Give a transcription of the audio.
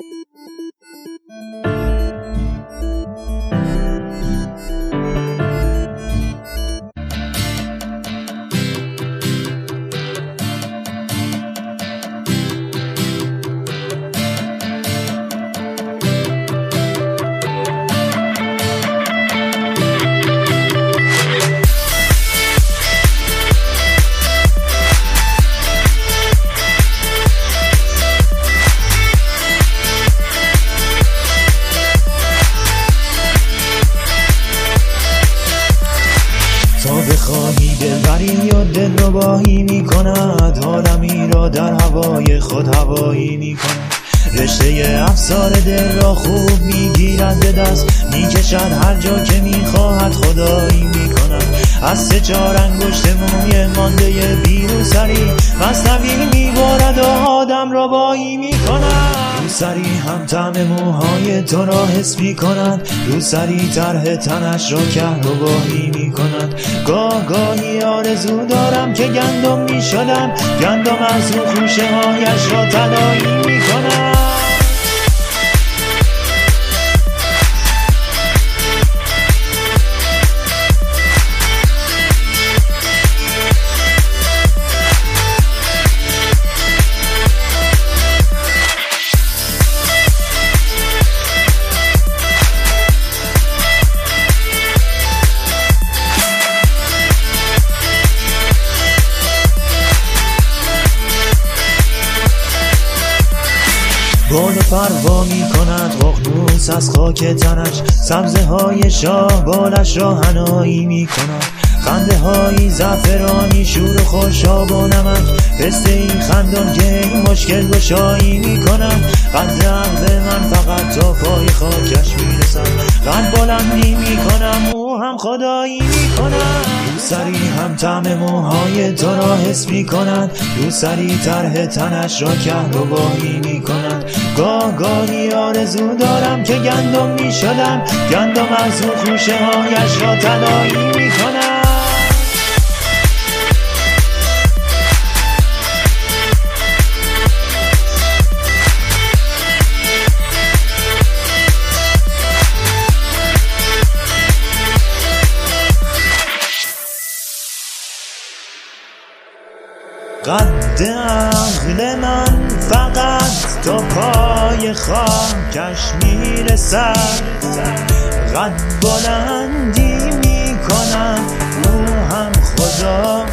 Thank you. تا بخواهی دلبری و دل ربایی می کند عالمی را در هوای خود هوایی می کند رشته افسار دل را خوب می‌گیرد به دست می‌کشد هر جا که می‌خواهد خدایی می‌کند. از سه چار انگشت موی مانده بیرون سری مصنوی سری هم تعم موهای تو را حس می کند رو سری طرح تنش را کهربایی می کند گاه گاهی آرزو دارم که گندم می شدم گندم از رو خوشه هایش را تلایی می کند بال پروا می کند از خاک تنش سبزه های شاه بالش را هنایی می زفرانی شور و خوشاب و نمک. پسته این خندان که این مشکل گشایی می کنم قد عقل من فقط تا پای خاکش می رسد قد بلندی می کنم او هم خدایی می کنم سری هم تعم موهای تو را حس می کند رو سری طرح تنش را کهربایی می کند گاه گاهی آرزو دارم که گندم می شدم گندم از او خوشه هایش را تلایی می قد عقل من فقط تا پای خاکش می‌رسد. قد بلندی می‌کنم او هم خدا